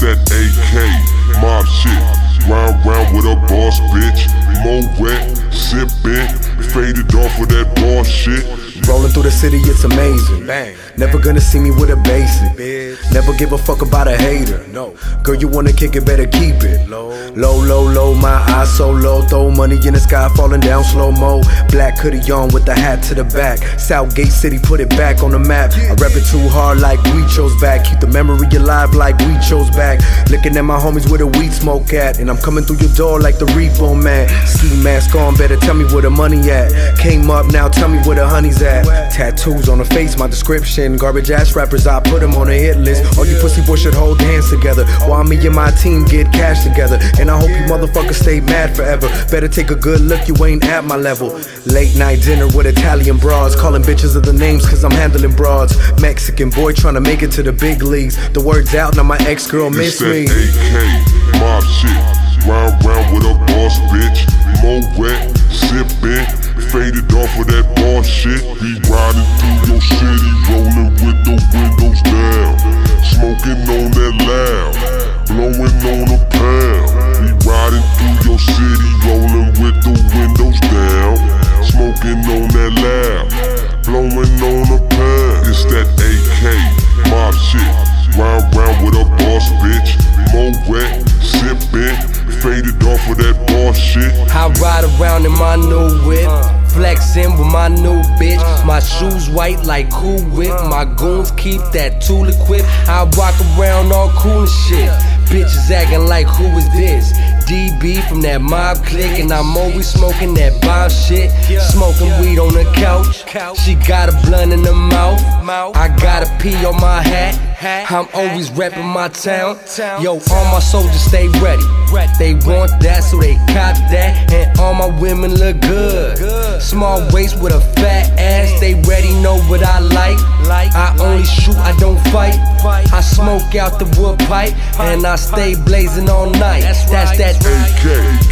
that AK, mob shit. Round round with a boss bitch. Mo wet, sippin', faded off of that boss shit. Rolling through the city, it's amazing. Bang. Never gonna see me with a basic. Never give a fuck about a hater. No. Girl, you wanna kick it, better keep it. Low. Low, low, low, my eyes so low. Throw money in the sky, falling down slow mo. Black hoodie on with the hat to the back. Southgate City, put it back on the map. I rep it too hard like we chose back. Keep the memory alive like we chose back. Looking at my homies with a weed smoke at. And I'm coming through your door like the repo man. Ski mask on, better tell me where the money at. Came up, now tell me where the honey's at. Tattoos on the face, my description. Garbage ass rappers, I put them on a hit list. All you pussy boys should hold hands together. While me and my team get cash together. And I hope you motherfuckers stay mad forever. Better take a good look, you ain't at my level. Late night dinner with Italian broads. Calling bitches of the names, cause I'm handling broads. Mexican boy trying to make it to the big leagues. The word's out, now my ex girl miss me. AK, mob shit. Round round with a boss bitch. Shit. He riding through your city, rolling with the windows down. Smoking on that loud, blowing on a pound. He riding through your city, rolling with the windows down. Smoking on that loud, blowing on a pound. It's that AK, mob shit. Round round with a boss bitch. Mo wet, sippin', faded off of that boss shit. I ride around in my new whip. Flexing with my new bitch. My shoes white like Cool Whip. My goons keep that tool equipped. I rock around all cool and shit. Bitches acting like who is this? DB from that mob clique, and I'm always smoking that bomb shit. Smoking weed on the couch. She got a blunt in the mouth. I got a P on my hat. I'm always repping my town. Yo, all my soldiers stay ready. They want that, so they cop that. And all my women look good. Small waist with a fat ass. They ready know what I like. I only shoot, I don't fight. I smoke out the wood pipe, and I stay blazing all night. That's that AK,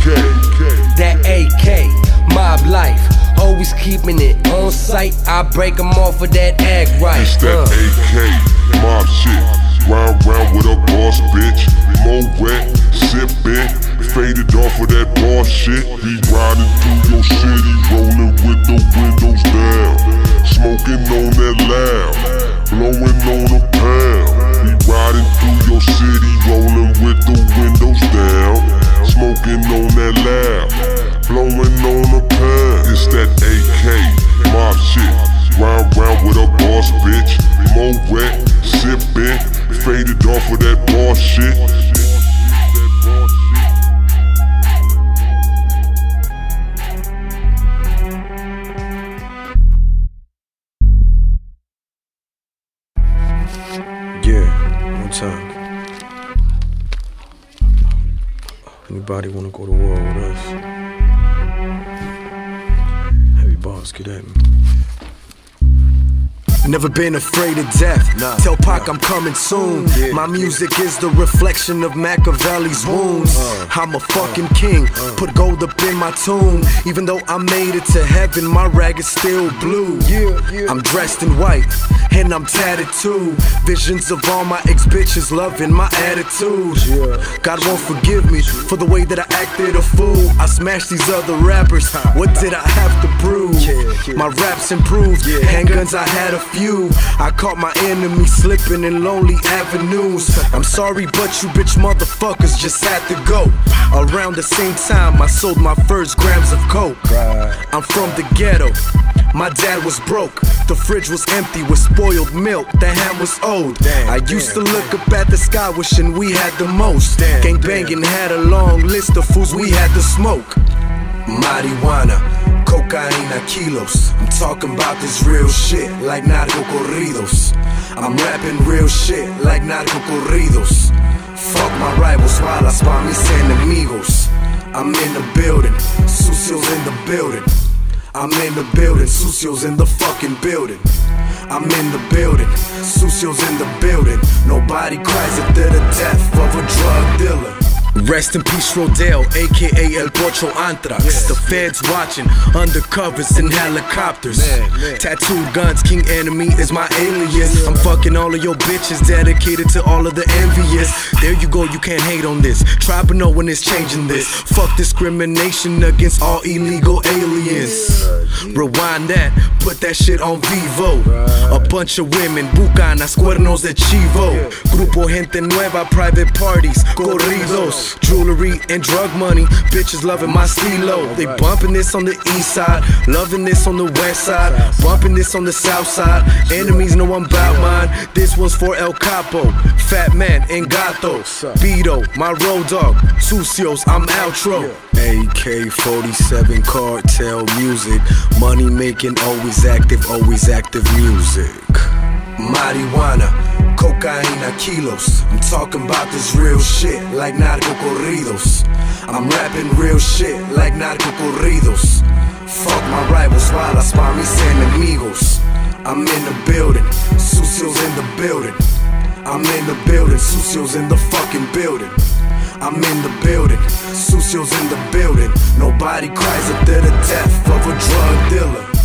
AK, that AK, mob life. Always keeping it on sight. I break them off of that egg right. It's that Uh. AK, mob shit. Round round with a boss bitch. Mo wet, sippin', faded off of that boss shit. He riding through your city, rolling Anybody wanna go to war with us? Heavy boss, get at me. Never been afraid of death. Tell Pac I'm coming soon. My music is the reflection of Machiavelli's wounds. Uh, I'm a uh, fucking king. Uh. Put gold up in my tomb. Even though I made it to heaven, my rag is still blue. I'm dressed in white and I'm tatted too. Visions of all my ex bitches loving my attitude. God won't forgive me for the way that I acted a fool. I smashed these other rappers. What did I have to prove? My raps improved. Handguns, I had a few. I caught my enemy slipping in lonely avenues. I'm sorry, but you bitch motherfuckers just had to go. Around the same time, I sold my first grams of coke. I'm from the ghetto. My dad was broke. The fridge was empty with spoiled milk. The ham was old. I used to look up at the sky wishing we had the most. Gang banging had a long list of fools we had to smoke. Marijuana, cocaína, kilos. I'm talking about this real shit like narco corridos. I'm rapping real shit like narco corridos. Fuck my rivals while I spot mis enemigos. I'm in the building, sucios in the building. I'm in the building, sucios in the fucking building. I'm in the building, sucios in the building. Nobody cries after the death of a drug dealer. Rest in peace, Rodell, aka El Pocho Anthrax. The feds watching, undercovers in helicopters. Tattooed guns, King Enemy is my alias. I'm fucking all of your bitches, dedicated to all of the envious. There you go, you can't hate on this. Try but no one is changing this. Fuck discrimination against all illegal aliens. Rewind that, put that shit on Vevo. A bunch of women, bucanas, cuernos de chivo. Grupo Gente Nueva, private parties, corridos. Jewelry and drug money, bitches loving my stilo. They bumping this on the east side, loving this on the west side, bumping this on the south side. Enemies know I'm about mine. This one's for El Capo, Fat Man and Gato, Beto, my road dog, Sucios, I'm outro. AK 47 cartel music, money making, always active, always active music. Marijuana, cocaína, kilos. I'm talking about this real shit like narco corridos. I'm rapping real shit like narco corridos. Fuck my rivals while I spy mis enemigos. I'm in the building, Sucios in the building. I'm in the building, Sucios in the fucking building. I'm in the building, Sucios in the building. Nobody cries after the death of a drug dealer.